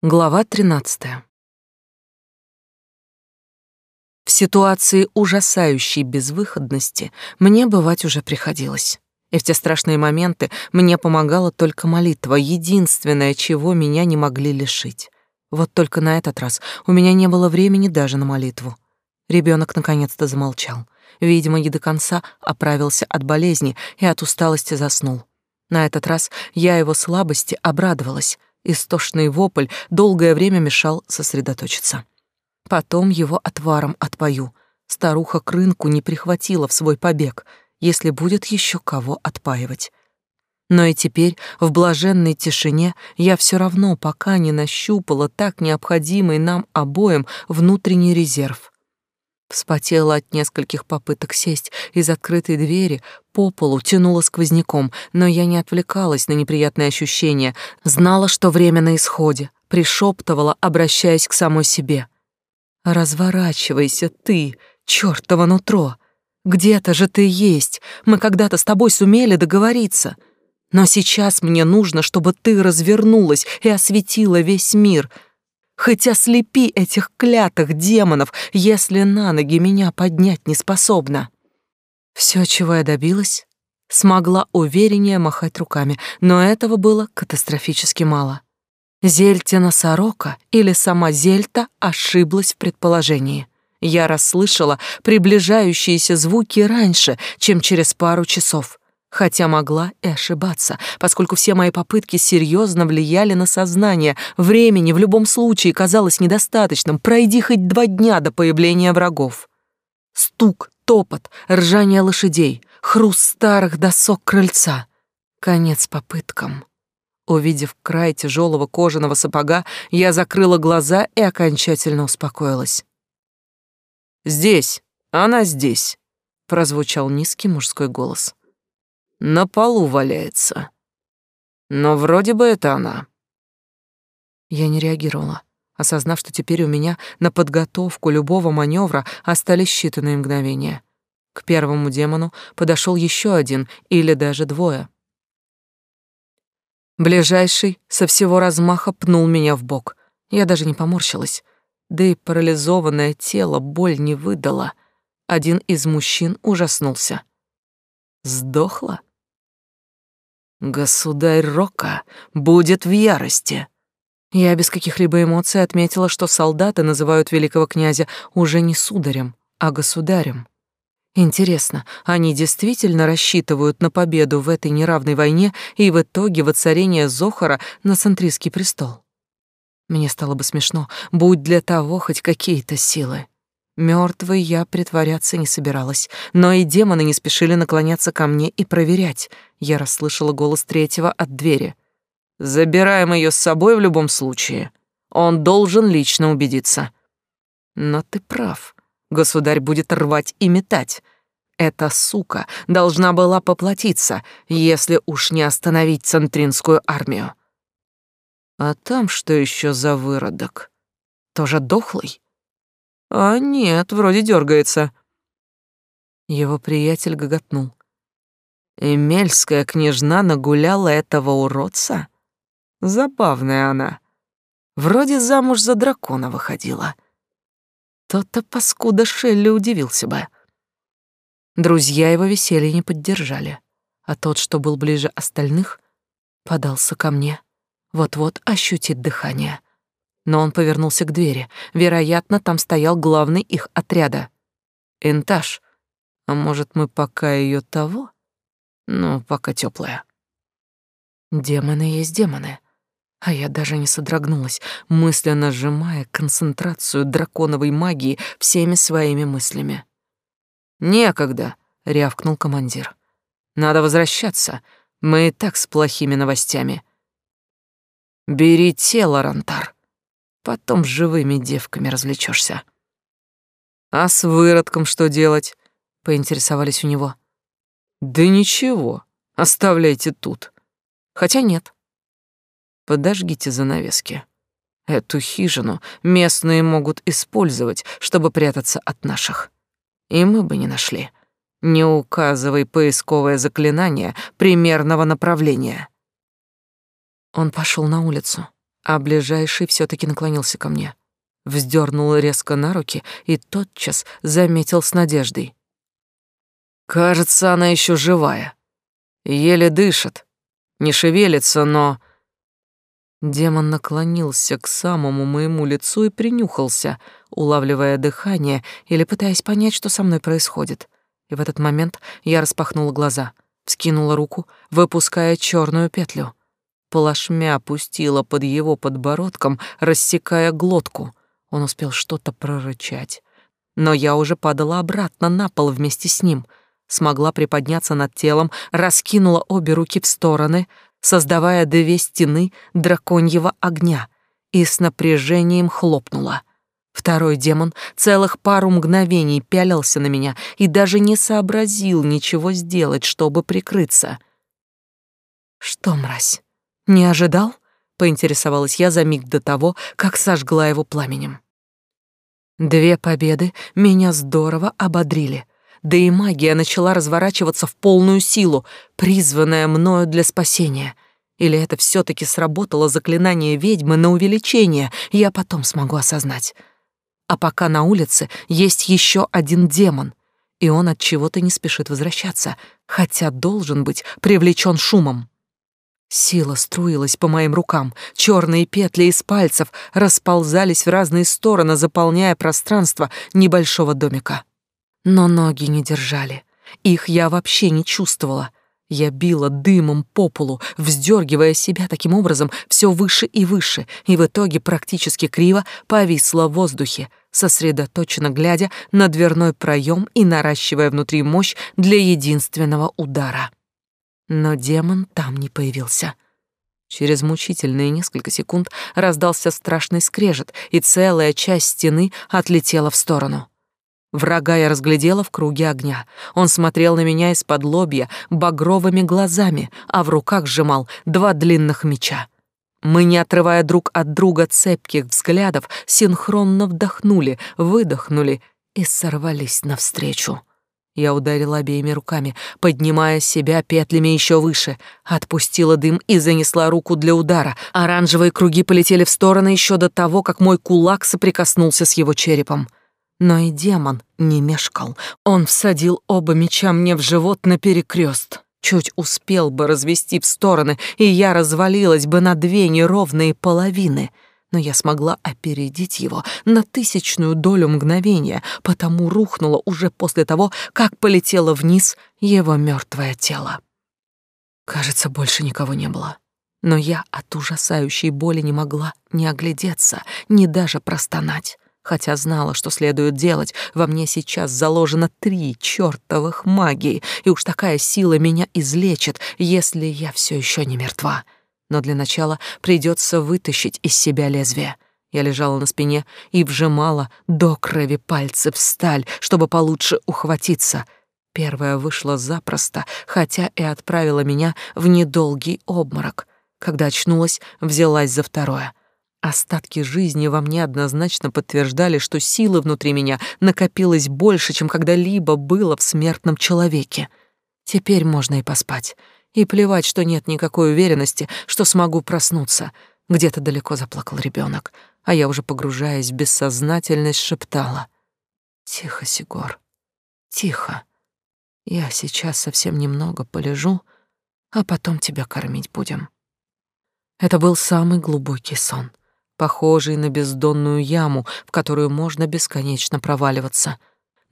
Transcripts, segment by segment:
Глава 13. В ситуации ужасающей безвыходности мне бывать уже приходилось. И в те страшные моменты мне помогала только молитва, единственное, чего меня не могли лишить. Вот только на этот раз у меня не было времени даже на молитву. Ребенок наконец-то замолчал. Видимо, не до конца оправился от болезни и от усталости заснул. На этот раз я его слабости обрадовалась, Истошный вопль долгое время мешал сосредоточиться. Потом его отваром отпою. Старуха к рынку не прихватила в свой побег, если будет еще кого отпаивать. Но и теперь, в блаженной тишине, я все равно пока не нащупала так необходимый нам обоим внутренний резерв. Вспотела от нескольких попыток сесть из открытой двери, по полу тянула сквозняком, но я не отвлекалась на неприятные ощущения, знала, что время на исходе, пришептывала, обращаясь к самой себе. «Разворачивайся ты, чёртово нутро! Где-то же ты есть, мы когда-то с тобой сумели договориться. Но сейчас мне нужно, чтобы ты развернулась и осветила весь мир — Хоть ослепи этих клятых демонов, если на ноги меня поднять не способна. Все, чего я добилась, смогла увереннее махать руками, но этого было катастрофически мало. Зельтина сорока или сама Зельта ошиблась в предположении. Я расслышала приближающиеся звуки раньше, чем через пару часов хотя могла и ошибаться, поскольку все мои попытки серьезно влияли на сознание. Времени в любом случае казалось недостаточным, пройди хоть два дня до появления врагов. Стук, топот, ржание лошадей, хруст старых досок крыльца. Конец попыткам. Увидев край тяжелого кожаного сапога, я закрыла глаза и окончательно успокоилась. «Здесь, она здесь», — прозвучал низкий мужской голос на полу валяется. Но вроде бы это она. Я не реагировала, осознав, что теперь у меня на подготовку любого маневра остались считанные мгновения. К первому демону подошел еще один или даже двое. Ближайший со всего размаха пнул меня в бок. Я даже не поморщилась, да и парализованное тело боль не выдало. Один из мужчин ужаснулся. Сдохла? Государь Рока будет в ярости. Я без каких-либо эмоций отметила, что солдаты называют великого князя уже не сударем, а государем. Интересно, они действительно рассчитывают на победу в этой неравной войне и в итоге воцарение Зохара на центрийский престол? Мне стало бы смешно, будь для того хоть какие-то силы. Мертвой я притворяться не собиралась, но и демоны не спешили наклоняться ко мне и проверять. Я расслышала голос третьего от двери. «Забираем ее с собой в любом случае. Он должен лично убедиться». «Но ты прав. Государь будет рвать и метать. Эта сука должна была поплатиться, если уж не остановить центринскую армию». «А там что еще за выродок? Тоже дохлый?» А нет, вроде дергается. Его приятель гоготнул. Эмельская княжна нагуляла этого уродца? Забавная она. Вроде замуж за дракона выходила. То-то паскуда Шелли удивился бы. Друзья его веселье не поддержали, а тот, что был ближе остальных, подался ко мне. Вот-вот ощутит дыхание но он повернулся к двери. Вероятно, там стоял главный их отряда. Энтаж. А может, мы пока ее того? Ну, пока теплая. Демоны есть демоны. А я даже не содрогнулась, мысленно сжимая концентрацию драконовой магии всеми своими мыслями. «Некогда», — рявкнул командир. «Надо возвращаться. Мы и так с плохими новостями». «Бери тело, Рантар», Потом с живыми девками развлечешься. А с выродком что делать? Поинтересовались у него. Да ничего, оставляйте тут. Хотя нет. Подожгите занавески. Эту хижину местные могут использовать, чтобы прятаться от наших. И мы бы не нашли. Не указывай поисковое заклинание примерного направления. Он пошел на улицу а ближайший все таки наклонился ко мне. Вздернул резко на руки и тотчас заметил с надеждой. Кажется, она еще живая. Еле дышит. Не шевелится, но... Демон наклонился к самому моему лицу и принюхался, улавливая дыхание или пытаясь понять, что со мной происходит. И в этот момент я распахнула глаза, вскинула руку, выпуская черную петлю. Плашмя опустила под его подбородком, рассекая глотку. Он успел что-то прорычать. Но я уже падала обратно на пол вместе с ним. Смогла приподняться над телом, раскинула обе руки в стороны, создавая две стены драконьего огня, и с напряжением хлопнула. Второй демон целых пару мгновений пялился на меня и даже не сообразил ничего сделать, чтобы прикрыться. «Что, мразь, не ожидал?» — поинтересовалась я за миг до того, как сожгла его пламенем. Две победы меня здорово ободрили. Да и магия начала разворачиваться в полную силу, призванная мною для спасения. Или это все таки сработало заклинание ведьмы на увеличение, я потом смогу осознать. А пока на улице есть еще один демон, и он от чего-то не спешит возвращаться, хотя должен быть привлечен шумом. Сила струилась по моим рукам, черные петли из пальцев расползались в разные стороны, заполняя пространство небольшого домика. Но ноги не держали. Их я вообще не чувствовала. Я била дымом по полу, вздергивая себя таким образом все выше и выше, и в итоге практически криво повисла в воздухе, сосредоточенно глядя на дверной проем и наращивая внутри мощь для единственного удара. Но демон там не появился. Через мучительные несколько секунд раздался страшный скрежет, и целая часть стены отлетела в сторону. Врага я разглядела в круге огня. Он смотрел на меня из-под лобья багровыми глазами, а в руках сжимал два длинных меча. Мы, не отрывая друг от друга цепких взглядов, синхронно вдохнули, выдохнули и сорвались навстречу. Я ударила обеими руками, поднимая себя петлями еще выше, отпустила дым и занесла руку для удара. Оранжевые круги полетели в стороны еще до того, как мой кулак соприкоснулся с его черепом. Но и демон не мешкал. Он всадил оба меча мне в живот на перекрест. Чуть успел бы развести в стороны, и я развалилась бы на две неровные половины. Но я смогла опередить его на тысячную долю мгновения, потому рухнула уже после того, как полетело вниз его мертвое тело. Кажется, больше никого не было. Но я от ужасающей боли не могла ни оглядеться, ни даже простонать хотя знала, что следует делать. Во мне сейчас заложено три чертовых магии, и уж такая сила меня излечит, если я все еще не мертва. Но для начала придется вытащить из себя лезвие. Я лежала на спине и вжимала до крови пальцы в сталь, чтобы получше ухватиться. Первая вышла запросто, хотя и отправила меня в недолгий обморок. Когда очнулась, взялась за второе. Остатки жизни во мне однозначно подтверждали, что силы внутри меня накопилось больше, чем когда-либо было в смертном человеке. Теперь можно и поспать. И плевать, что нет никакой уверенности, что смогу проснуться. Где-то далеко заплакал ребенок, а я уже погружаясь в бессознательность шептала. «Тихо, Сигор, тихо. Я сейчас совсем немного полежу, а потом тебя кормить будем». Это был самый глубокий сон похожий на бездонную яму, в которую можно бесконечно проваливаться.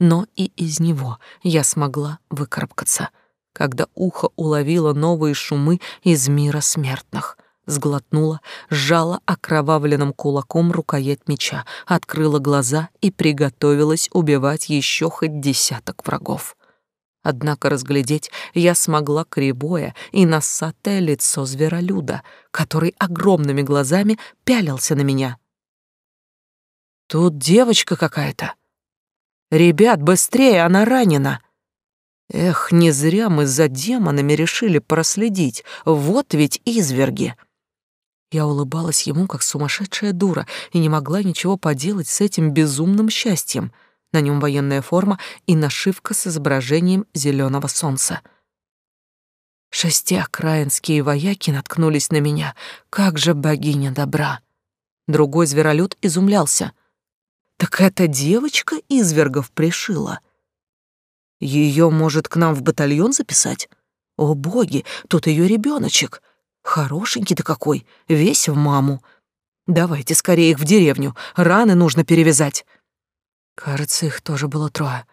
Но и из него я смогла выкарабкаться, когда ухо уловило новые шумы из мира смертных. Сглотнула, сжала окровавленным кулаком рукоять меча, открыла глаза и приготовилась убивать еще хоть десяток врагов. Однако разглядеть я смогла кривое и носатое лицо зверолюда, который огромными глазами пялился на меня. «Тут девочка какая-то. Ребят, быстрее, она ранена!» Эх, не зря мы за демонами решили проследить. Вот ведь изверги. Я улыбалась ему, как сумасшедшая дура, и не могла ничего поделать с этим безумным счастьем — на нем военная форма и нашивка с изображением зеленого солнца. Шестиокраинские вояки наткнулись на меня. Как же богиня добра! Другой зверолюд изумлялся. Так эта девочка извергов пришила. Ее, может, к нам в батальон записать? О, боги, тут ее ребеночек. Хорошенький-то какой, весь в маму. Давайте скорее их в деревню, раны нужно перевязать. Кажется, их тоже было трое.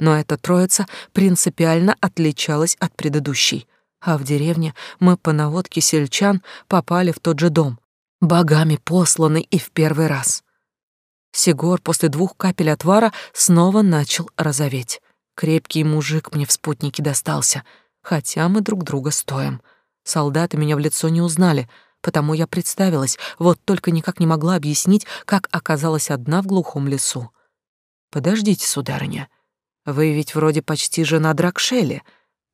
Но эта троица принципиально отличалась от предыдущей. А в деревне мы по наводке сельчан попали в тот же дом, богами посланный и в первый раз. Сигор после двух капель отвара снова начал розоветь. Крепкий мужик мне в спутнике достался, хотя мы друг друга стоим. Солдаты меня в лицо не узнали, потому я представилась, вот только никак не могла объяснить, как оказалась одна в глухом лесу. «Подождите, сударыня, вы ведь вроде почти жена Дракшели»,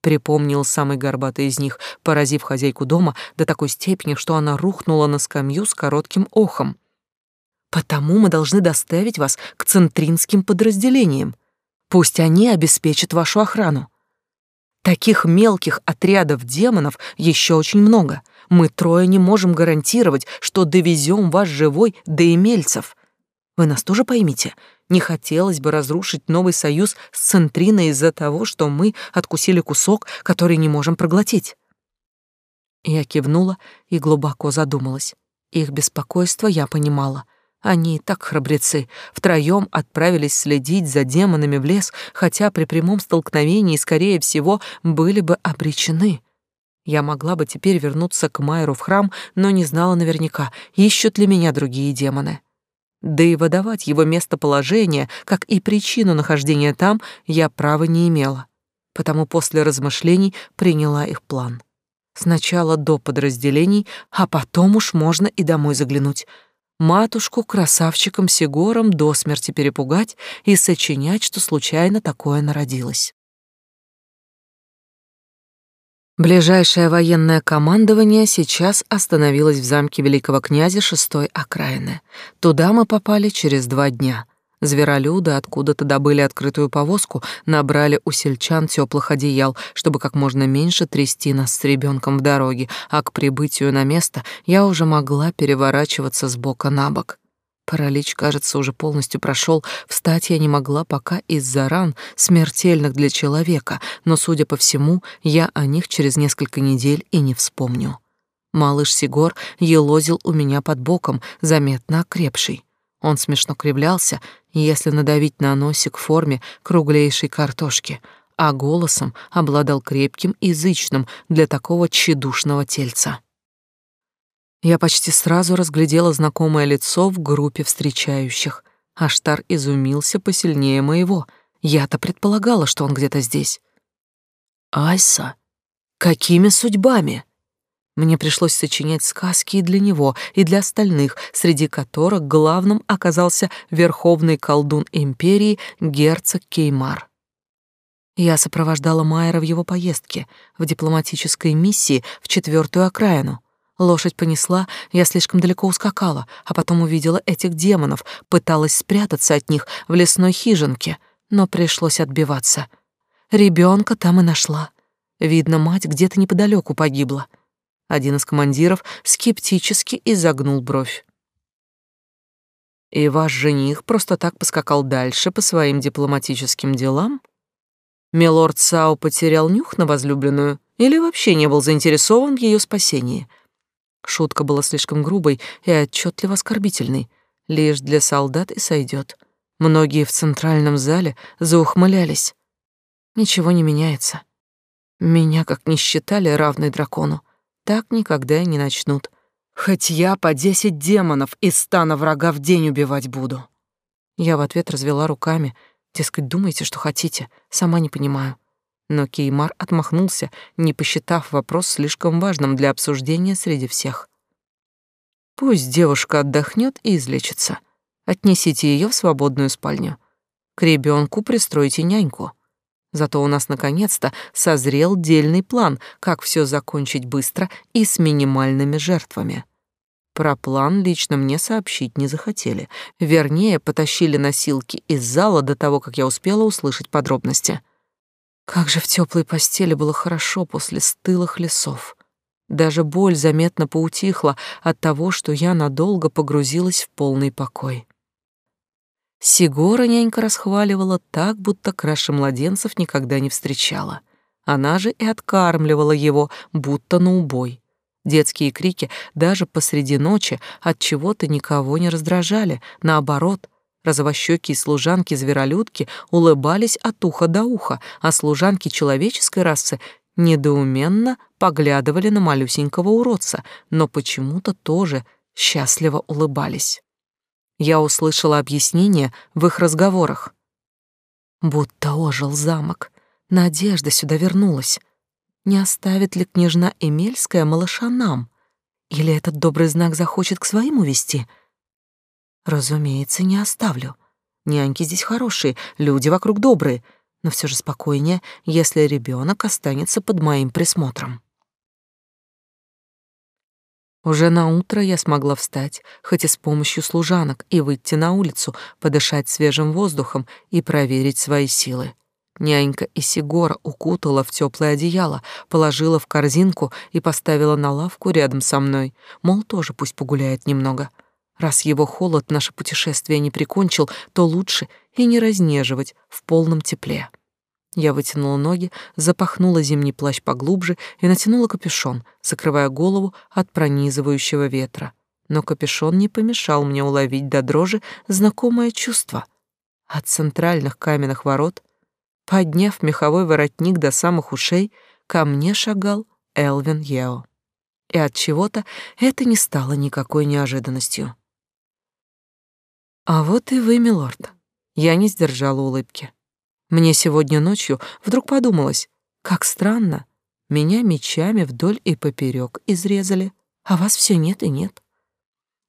припомнил самый горбатый из них, поразив хозяйку дома до такой степени, что она рухнула на скамью с коротким охом. Потому мы должны доставить вас к центринским подразделениям. Пусть они обеспечат вашу охрану. Таких мелких отрядов демонов еще очень много. Мы трое не можем гарантировать, что довезем вас живой до Эмельцев. Вы нас тоже поймите. Не хотелось бы разрушить новый союз с Центриной из-за того, что мы откусили кусок, который не можем проглотить. Я кивнула и глубоко задумалась. Их беспокойство я понимала. Они и так храбрецы, втроем отправились следить за демонами в лес, хотя при прямом столкновении, скорее всего, были бы обречены. Я могла бы теперь вернуться к Майру в храм, но не знала наверняка, ищут ли меня другие демоны. Да и выдавать его местоположение, как и причину нахождения там, я права не имела. Потому после размышлений приняла их план. Сначала до подразделений, а потом уж можно и домой заглянуть — матушку красавчиком Сигором до смерти перепугать и сочинять, что случайно такое народилось. Ближайшее военное командование сейчас остановилось в замке великого князя шестой окраины. Туда мы попали через два дня — Зверолюды откуда-то добыли открытую повозку, набрали у сельчан теплых одеял, чтобы как можно меньше трясти нас с ребенком в дороге, а к прибытию на место я уже могла переворачиваться с бока на бок. Паралич, кажется, уже полностью прошел. Встать я не могла пока из-за ран, смертельных для человека, но, судя по всему, я о них через несколько недель и не вспомню. Малыш Сигор елозил у меня под боком, заметно окрепший. Он смешно кривлялся, если надавить на носик в форме круглейшей картошки, а голосом обладал крепким и язычным для такого тщедушного тельца. Я почти сразу разглядела знакомое лицо в группе встречающих. Аштар изумился посильнее моего. Я-то предполагала, что он где-то здесь. «Айса, какими судьбами?» Мне пришлось сочинять сказки и для него, и для остальных, среди которых главным оказался верховный колдун империи герцог Кеймар. Я сопровождала Майера в его поездке, в дипломатической миссии в четвертую окраину. Лошадь понесла, я слишком далеко ускакала, а потом увидела этих демонов, пыталась спрятаться от них в лесной хижинке, но пришлось отбиваться. Ребенка там и нашла. Видно, мать где-то неподалеку погибла. Один из командиров скептически изогнул бровь. И ваш жених просто так поскакал дальше по своим дипломатическим делам? Милорд Сау потерял нюх на возлюбленную или вообще не был заинтересован в ее спасении? Шутка была слишком грубой и отчетливо оскорбительной. Лишь для солдат и сойдет. Многие в центральном зале заухмылялись. Ничего не меняется. Меня как не считали равной дракону так никогда и не начнут. Хоть я по десять демонов из стана врага в день убивать буду. Я в ответ развела руками, дескать, думайте, что хотите, сама не понимаю. Но Кеймар отмахнулся, не посчитав вопрос слишком важным для обсуждения среди всех. Пусть девушка отдохнет и излечится. Отнесите ее в свободную спальню. К ребенку пристройте няньку. Зато у нас наконец-то созрел дельный план, как все закончить быстро и с минимальными жертвами. Про план лично мне сообщить не захотели. Вернее, потащили носилки из зала до того, как я успела услышать подробности. Как же в теплой постели было хорошо после стылых лесов. Даже боль заметно поутихла от того, что я надолго погрузилась в полный покой. Сигора нянька расхваливала так, будто краше младенцев никогда не встречала. Она же и откармливала его, будто на убой. Детские крики даже посреди ночи от чего-то никого не раздражали, наоборот, Розовощёкие служанки-зверолюдки улыбались от уха до уха, а служанки человеческой расы недоуменно поглядывали на малюсенького уродца, но почему-то тоже счастливо улыбались. Я услышала объяснение в их разговорах. Будто ожил замок. Надежда сюда вернулась. Не оставит ли княжна Эмельская малыша нам? Или этот добрый знак захочет к своим увести? Разумеется, не оставлю. Няньки здесь хорошие, люди вокруг добрые, но все же спокойнее, если ребенок останется под моим присмотром. Уже на утро я смогла встать, хоть и с помощью служанок, и выйти на улицу, подышать свежим воздухом и проверить свои силы. Нянька Исигора укутала в теплое одеяло, положила в корзинку и поставила на лавку рядом со мной, мол, тоже пусть погуляет немного. Раз его холод наше путешествие не прикончил, то лучше и не разнеживать в полном тепле. Я вытянула ноги, запахнула зимний плащ поглубже и натянула капюшон, закрывая голову от пронизывающего ветра. Но капюшон не помешал мне уловить до дрожи знакомое чувство. От центральных каменных ворот, подняв меховой воротник до самых ушей, ко мне шагал Элвин Ео. И от чего-то это не стало никакой неожиданностью. А вот и вы, милорд. Я не сдержала улыбки. Мне сегодня ночью вдруг подумалось, как странно, меня мечами вдоль и поперек изрезали, а вас все нет и нет.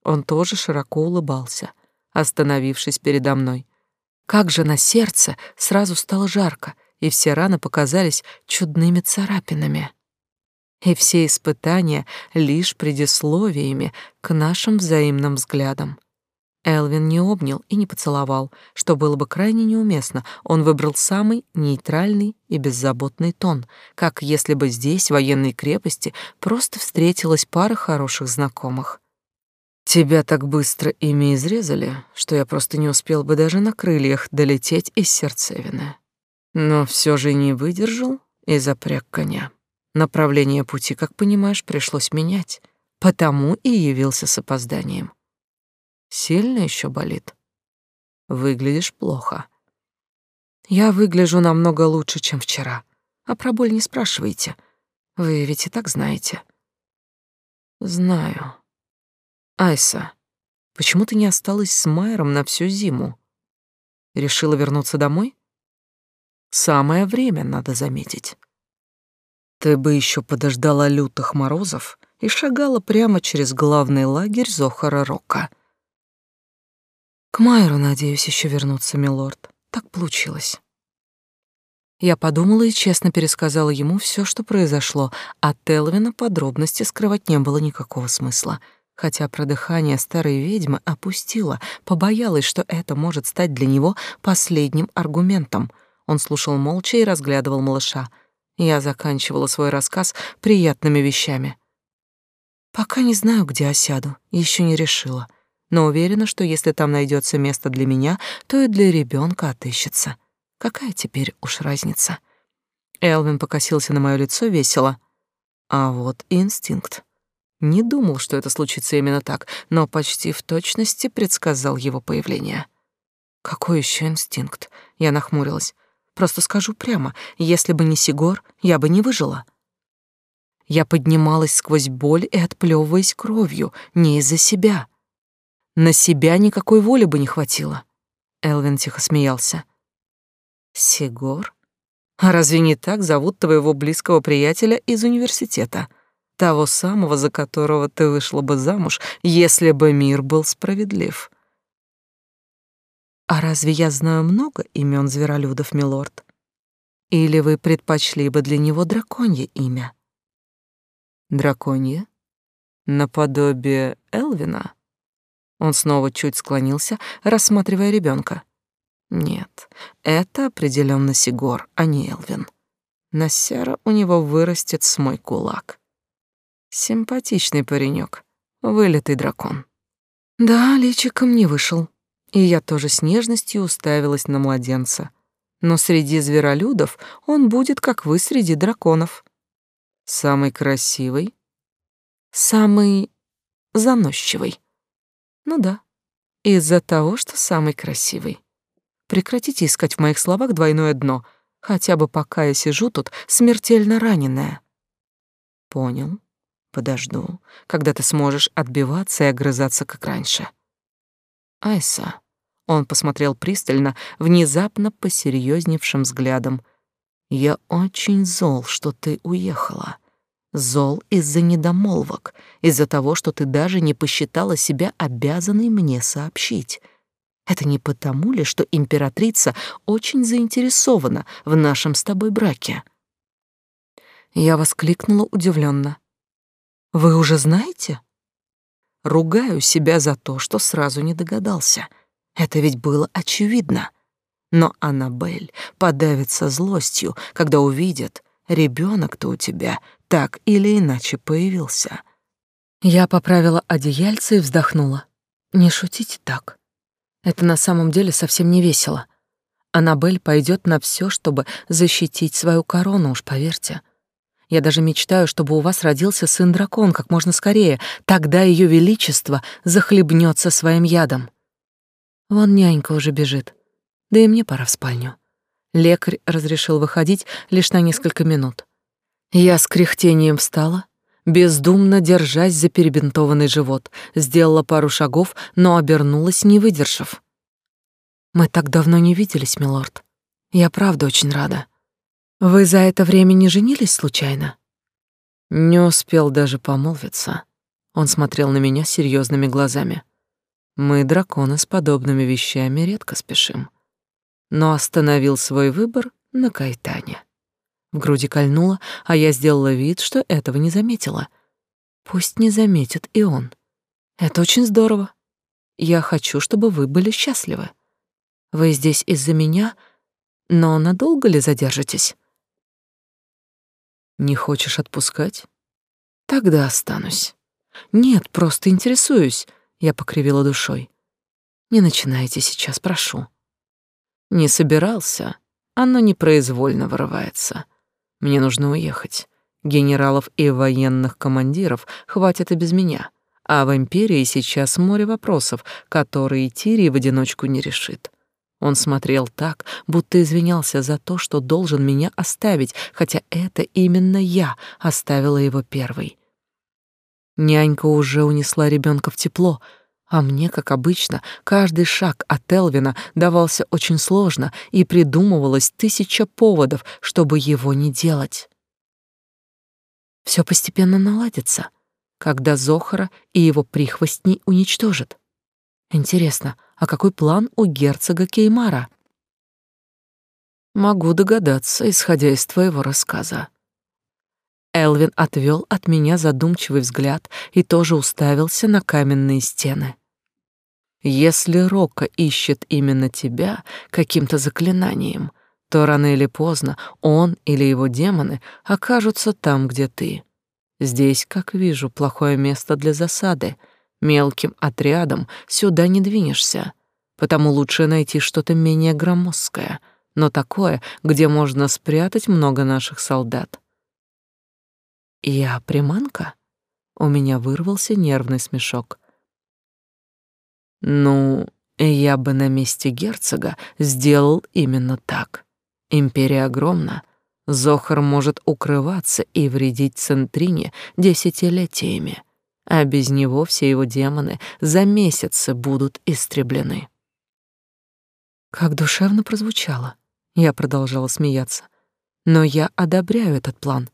Он тоже широко улыбался, остановившись передо мной. Как же на сердце сразу стало жарко, и все раны показались чудными царапинами. И все испытания лишь предисловиями к нашим взаимным взглядам. Элвин не обнял и не поцеловал, что было бы крайне неуместно. Он выбрал самый нейтральный и беззаботный тон, как если бы здесь, в военной крепости, просто встретилась пара хороших знакомых. Тебя так быстро ими изрезали, что я просто не успел бы даже на крыльях долететь из сердцевины. Но все же не выдержал и запряг коня. Направление пути, как понимаешь, пришлось менять, потому и явился с опозданием. Сильно еще болит? Выглядишь плохо. Я выгляжу намного лучше, чем вчера. А про боль не спрашивайте. Вы ведь и так знаете. Знаю. Айса, почему ты не осталась с Майером на всю зиму? Решила вернуться домой? Самое время, надо заметить. Ты бы еще подождала лютых морозов и шагала прямо через главный лагерь Зохара Рока. К Майеру, надеюсь, еще вернуться, милорд. Так получилось. Я подумала и честно пересказала ему все, что произошло. От Телвина подробности скрывать не было никакого смысла. Хотя про дыхание старой ведьмы опустила, побоялась, что это может стать для него последним аргументом. Он слушал молча и разглядывал малыша. Я заканчивала свой рассказ приятными вещами. Пока не знаю, где осяду, еще не решила но уверена, что если там найдется место для меня, то и для ребенка отыщется. Какая теперь уж разница? Элвин покосился на мое лицо весело. А вот инстинкт. Не думал, что это случится именно так, но почти в точности предсказал его появление. Какой еще инстинкт? Я нахмурилась. Просто скажу прямо, если бы не Сигор, я бы не выжила. Я поднималась сквозь боль и отплевываясь кровью, не из-за себя. На себя никакой воли бы не хватило. Элвин тихо смеялся. Сигор? А разве не так зовут твоего близкого приятеля из университета? Того самого, за которого ты вышла бы замуж, если бы мир был справедлив. А разве я знаю много имен зверолюдов, милорд? Или вы предпочли бы для него драконье имя? Драконье? Наподобие Элвина? Он снова чуть склонился, рассматривая ребенка. Нет, это определенно Сигор, а не Элвин. На Сера у него вырастет смой кулак. Симпатичный паренек, вылитый дракон. Да, личиком не вышел. И я тоже с нежностью уставилась на младенца. Но среди зверолюдов он будет, как вы среди драконов. Самый красивый, самый заносчивый. Ну да, из-за того, что самый красивый. Прекратите искать в моих словах двойное дно, хотя бы пока я сижу тут смертельно раненая. Понял. Подожду, когда ты сможешь отбиваться и огрызаться, как раньше. Айса. Он посмотрел пристально, внезапно посерьезневшим взглядом. Я очень зол, что ты уехала. Зол из-за недомолвок, из-за того, что ты даже не посчитала себя обязанной мне сообщить. Это не потому ли, что императрица очень заинтересована в нашем с тобой браке? Я воскликнула удивленно. Вы уже знаете? Ругаю себя за то, что сразу не догадался. Это ведь было очевидно. Но Аннабель подавится злостью, когда увидит, ребенок-то у тебя так или иначе появился. Я поправила одеяльце и вздохнула. Не шутите так. Это на самом деле совсем не весело. Аннабель пойдет на все, чтобы защитить свою корону, уж поверьте. Я даже мечтаю, чтобы у вас родился сын-дракон как можно скорее. Тогда ее величество захлебнется своим ядом. Вон нянька уже бежит. Да и мне пора в спальню. Лекарь разрешил выходить лишь на несколько минут. Я с кряхтением встала, бездумно держась за перебинтованный живот, сделала пару шагов, но обернулась, не выдержав. «Мы так давно не виделись, милорд. Я правда очень рада». Вы за это время не женились случайно? Не успел даже помолвиться. Он смотрел на меня серьезными глазами. Мы, драконы, с подобными вещами редко спешим. Но остановил свой выбор на Кайтане. В груди кольнуло, а я сделала вид, что этого не заметила. Пусть не заметит и он. Это очень здорово. Я хочу, чтобы вы были счастливы. Вы здесь из-за меня, но надолго ли задержитесь? Не хочешь отпускать? Тогда останусь. Нет, просто интересуюсь. Я покривила душой. Не начинайте сейчас, прошу. Не собирался. Оно непроизвольно вырывается. Мне нужно уехать. Генералов и военных командиров хватит и без меня. А в империи сейчас море вопросов, которые Тири в одиночку не решит. Он смотрел так, будто извинялся за то, что должен меня оставить, хотя это именно я оставила его первой. Нянька уже унесла ребенка в тепло, а мне, как обычно, каждый шаг от Элвина давался очень сложно, и придумывалось тысяча поводов, чтобы его не делать. Все постепенно наладится, когда Зохара и его прихвостней уничтожат. Интересно, а какой план у герцога Кеймара? Могу догадаться, исходя из твоего рассказа. Элвин отвел от меня задумчивый взгляд и тоже уставился на каменные стены. Если Рока ищет именно тебя каким-то заклинанием, то рано или поздно он или его демоны окажутся там, где ты. Здесь, как вижу, плохое место для засады — Мелким отрядом сюда не двинешься, потому лучше найти что-то менее громоздкое, но такое, где можно спрятать много наших солдат. Я приманка? У меня вырвался нервный смешок. Ну, я бы на месте герцога сделал именно так. Империя огромна. Зохар может укрываться и вредить Центрине десятилетиями а без него все его демоны за месяцы будут истреблены. Как душевно прозвучало. Я продолжала смеяться. Но я одобряю этот план.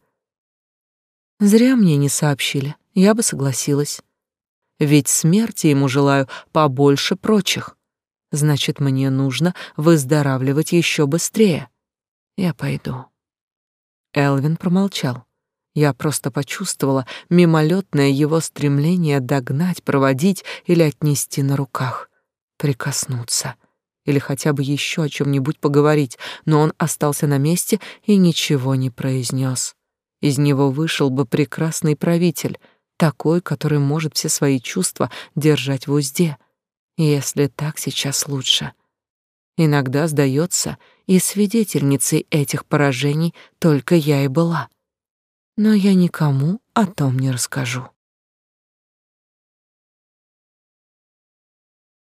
Зря мне не сообщили, я бы согласилась. Ведь смерти ему желаю побольше прочих. Значит, мне нужно выздоравливать еще быстрее. Я пойду. Элвин промолчал. Я просто почувствовала мимолетное его стремление догнать, проводить или отнести на руках, прикоснуться или хотя бы еще о чем нибудь поговорить, но он остался на месте и ничего не произнес. Из него вышел бы прекрасный правитель, такой, который может все свои чувства держать в узде. Если так сейчас лучше. Иногда сдается, и свидетельницей этих поражений только я и была. Но я никому о том не расскажу.